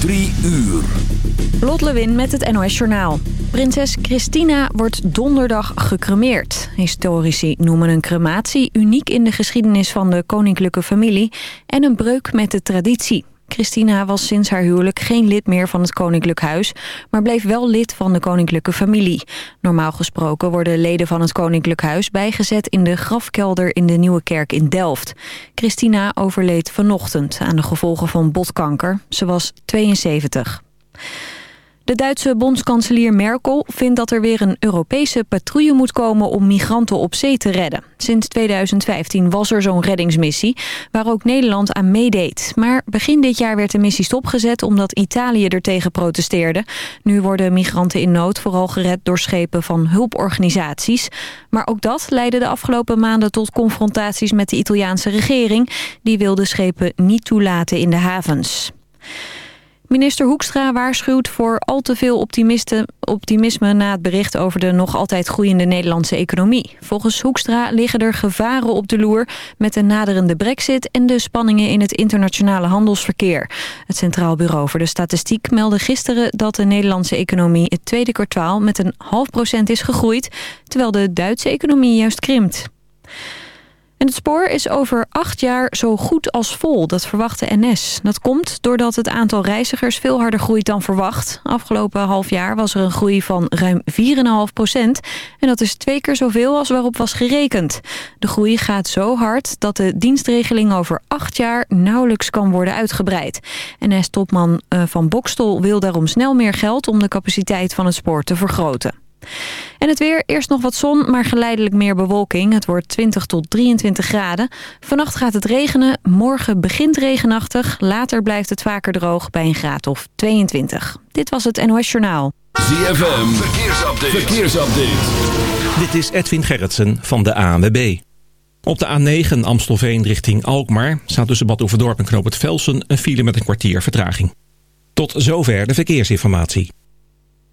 Drie uur. Lot Lewin met het NOS Journaal. Prinses Christina wordt donderdag gecremeerd. Historici noemen een crematie uniek in de geschiedenis van de koninklijke familie... en een breuk met de traditie. Christina was sinds haar huwelijk geen lid meer van het koninklijk huis... maar bleef wel lid van de koninklijke familie. Normaal gesproken worden leden van het koninklijk huis... bijgezet in de grafkelder in de Nieuwe Kerk in Delft. Christina overleed vanochtend aan de gevolgen van botkanker. Ze was 72. De Duitse bondskanselier Merkel vindt dat er weer een Europese patrouille moet komen om migranten op zee te redden. Sinds 2015 was er zo'n reddingsmissie, waar ook Nederland aan meedeed. Maar begin dit jaar werd de missie stopgezet omdat Italië er tegen protesteerde. Nu worden migranten in nood vooral gered door schepen van hulporganisaties. Maar ook dat leidde de afgelopen maanden tot confrontaties met de Italiaanse regering. Die wilde schepen niet toelaten in de havens. Minister Hoekstra waarschuwt voor al te veel optimisme na het bericht over de nog altijd groeiende Nederlandse economie. Volgens Hoekstra liggen er gevaren op de loer met de naderende brexit en de spanningen in het internationale handelsverkeer. Het Centraal Bureau voor de Statistiek meldde gisteren dat de Nederlandse economie het tweede kwartaal met een half procent is gegroeid, terwijl de Duitse economie juist krimpt. En het spoor is over acht jaar zo goed als vol, dat verwacht de NS. Dat komt doordat het aantal reizigers veel harder groeit dan verwacht. Afgelopen half jaar was er een groei van ruim 4,5 procent. En dat is twee keer zoveel als waarop was gerekend. De groei gaat zo hard dat de dienstregeling over acht jaar nauwelijks kan worden uitgebreid. NS-topman eh, Van Bokstel wil daarom snel meer geld om de capaciteit van het spoor te vergroten. En het weer, eerst nog wat zon, maar geleidelijk meer bewolking. Het wordt 20 tot 23 graden. Vannacht gaat het regenen, morgen begint regenachtig. Later blijft het vaker droog bij een graad of 22. Dit was het NOS Journaal. ZFM, verkeersupdate. verkeersupdate. Dit is Edwin Gerritsen van de ANWB. Op de A9 Amstelveen richting Alkmaar... staat tussen Bad Oeverdorp en Knoop het Velsen... een file met een kwartier vertraging. Tot zover de verkeersinformatie.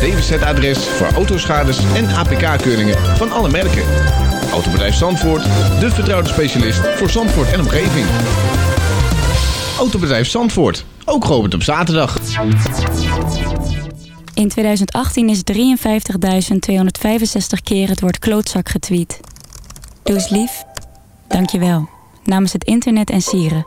DWZ-adres voor autoschades en APK-keuringen van alle merken. Autobedrijf Zandvoort, de vertrouwde specialist voor Zandvoort en omgeving. Autobedrijf Zandvoort, ook geopend op zaterdag. In 2018 is 53.265 keer het woord klootzak getweet. Doe eens lief. Dank je wel. Namens het internet en sieren.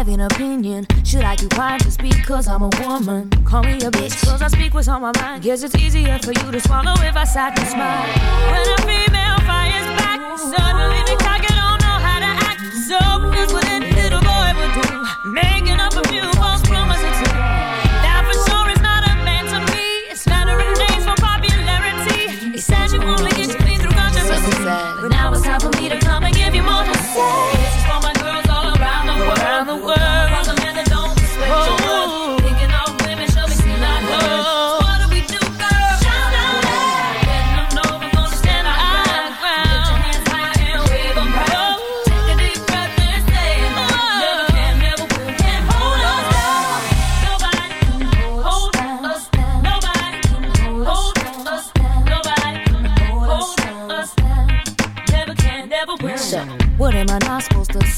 have an opinion? Should I keep quiet just because I'm a woman? Call me a bitch, cause I speak what's on my mind. Guess it's easier for you to swallow if I sat and smile. When a female fires back, suddenly the target don't know how to act. So that's what a little boy would do. Making up a few false promises.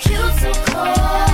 cute, so cold.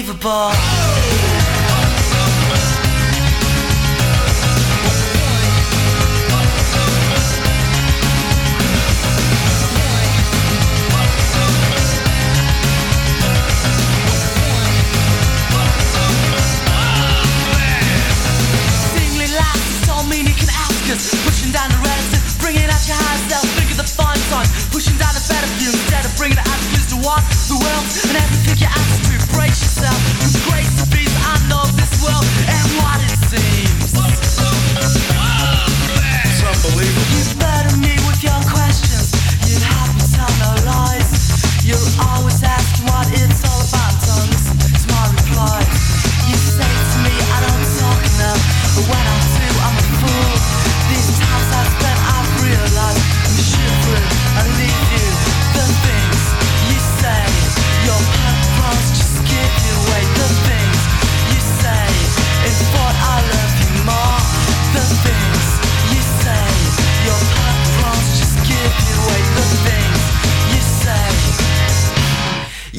unbelievable.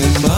in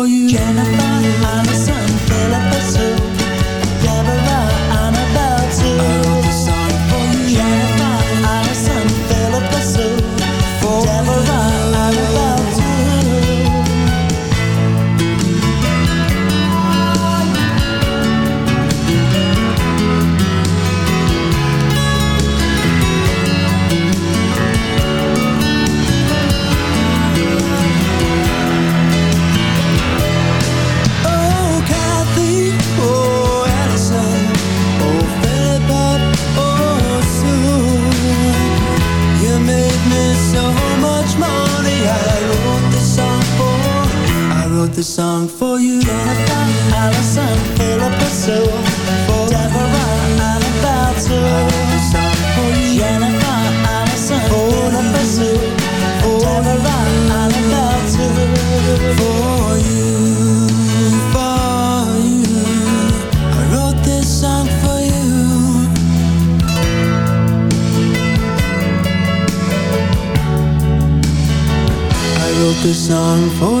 song for you. Jennifer Allison, Philippa Sue, for Deborah and about to. Song for you. Jennifer Allison, Philippa Sue, for Deborah and about to. For you, for you, I wrote this song for you. I wrote this song for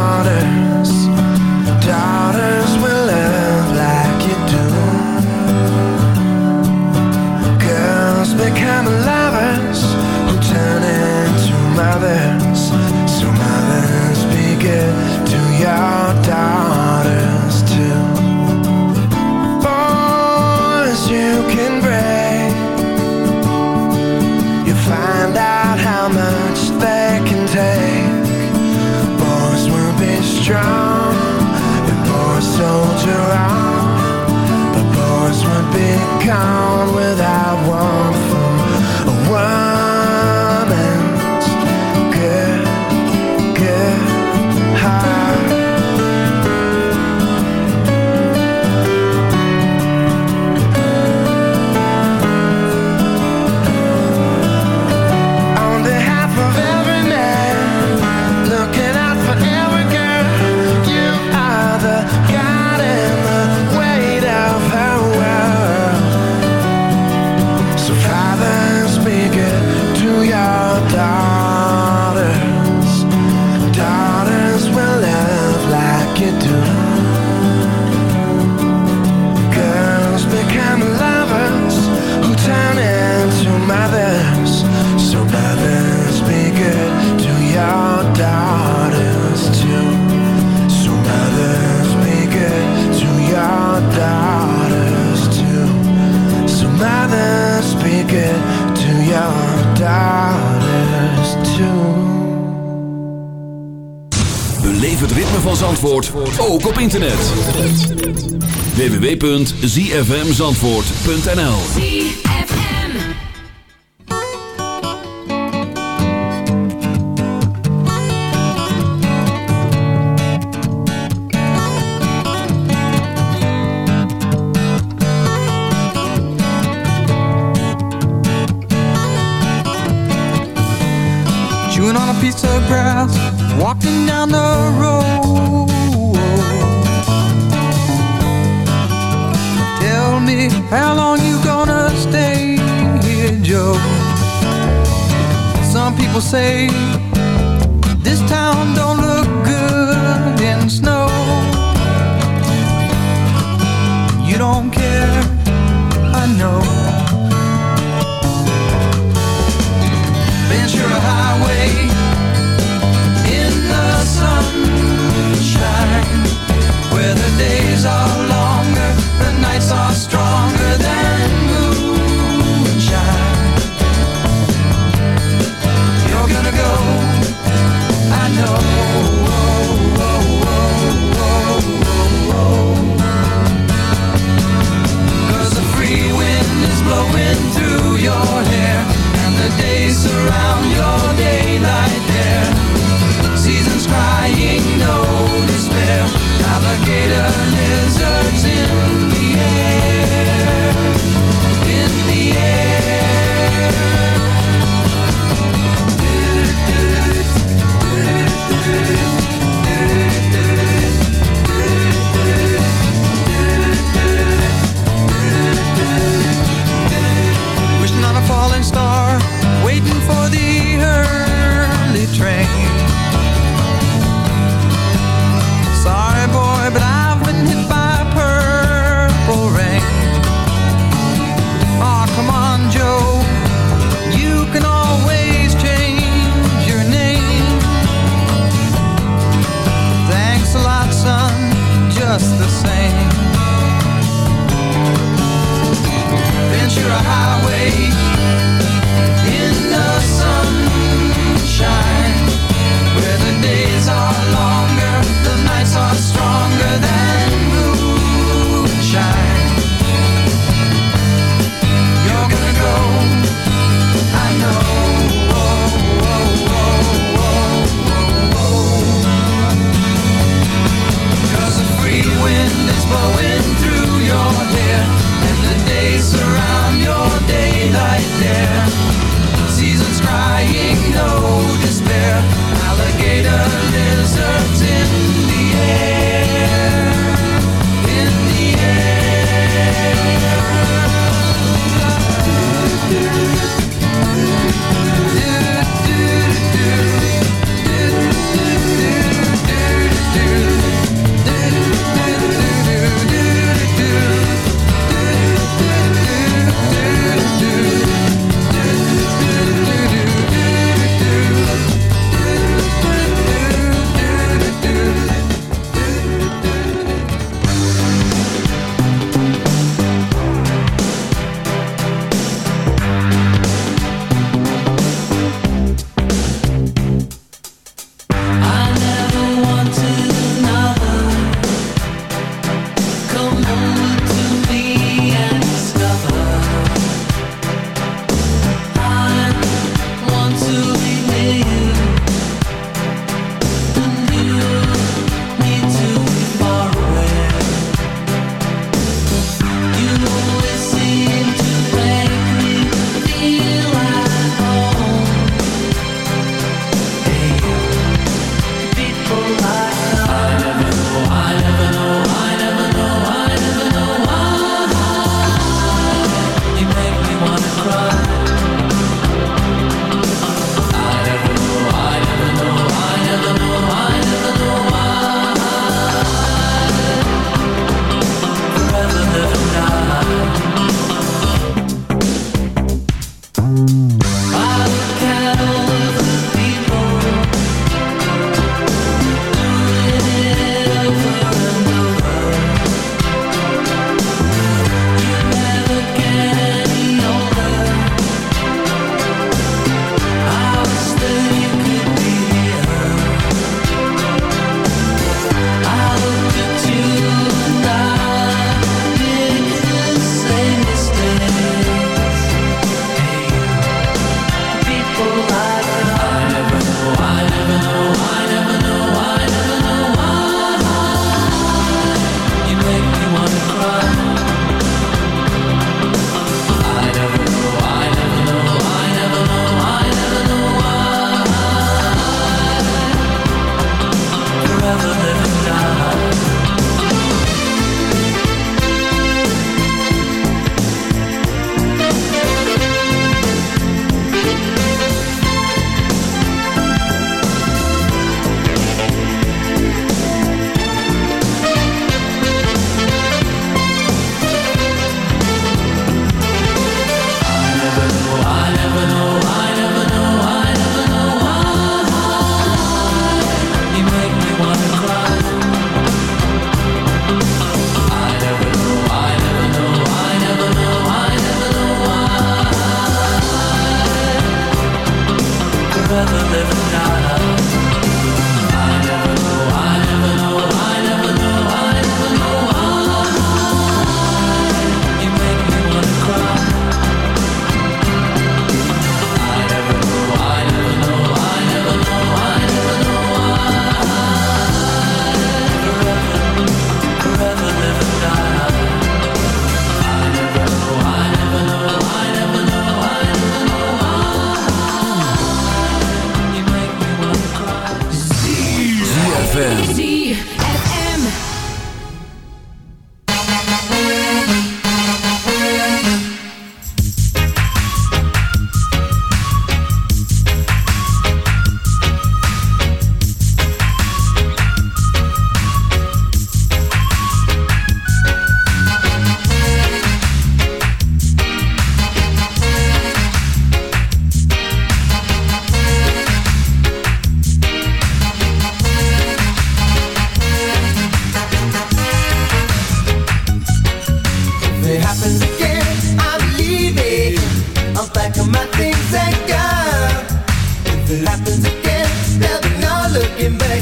Been gone without one. To leven too. Het ritme van Zandvoort ook op internet. www.ziefmzandvoort.nl say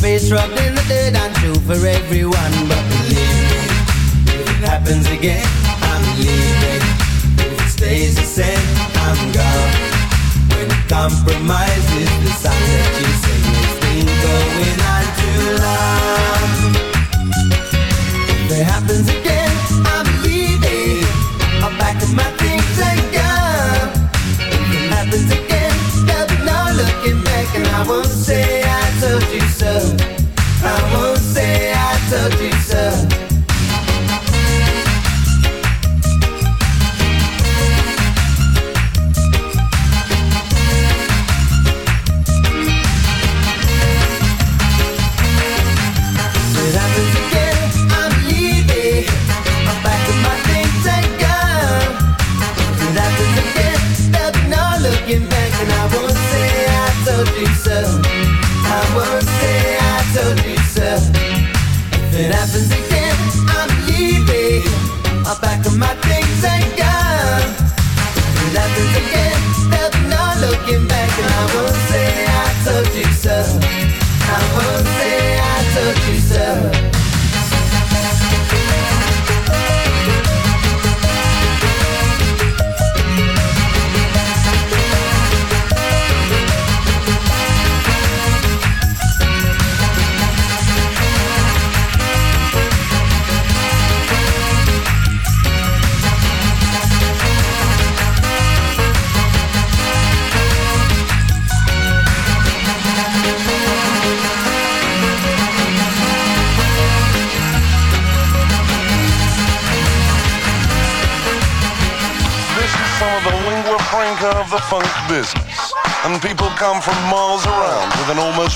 Face rubbed in the dirt and true for everyone. But believe me, if it happens again, I'm leaving. If it stays the same, I'm gone. When compromise is the song that you sing, it's been going on too long. If it happens again, I'm leaving. I'll pack my things and go. If it happens again, there'll be no looking back, and I won't say I told you so.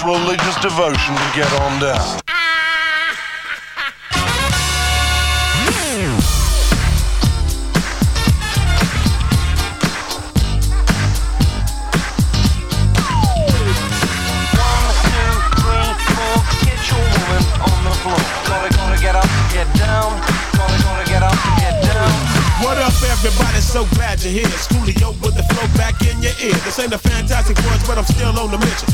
Religious devotion to get on down. What up, everybody? So glad you're here. Coolio with the flow back in your ear. This ain't a fantastic voice, but I'm still on the mission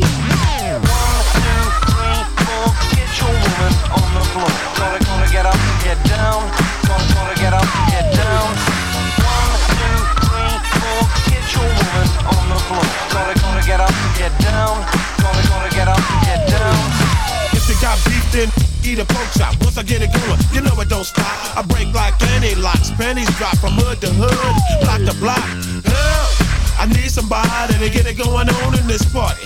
Gonna, gonna get up, get down. Gonna, gonna get up, get down. One, two, three, four. Get your woman on the floor. Gonna, gonna get up, get down. Gonna, gonna get up, get down. If you got beef, then eat a pork chop. Once I get it going, you know it don't stop. I break like any locks. Pennies drop from hood to hood, block to block. Help! I need somebody to get it going on in this party.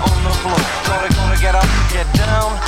On the floor. Gonna, gonna get up, get down. Gonna, gonna get up, get down.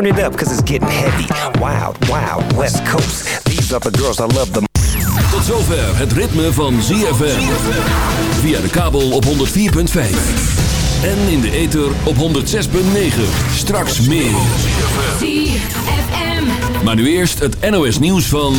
Turn up, it's getting heavy. Wild, wild, west coast. These girls I love Tot zover het ritme van ZFM. Via de kabel op 104.5. En in de ether op 106.9. Straks meer. ZFM. Maar nu eerst het NOS nieuws van...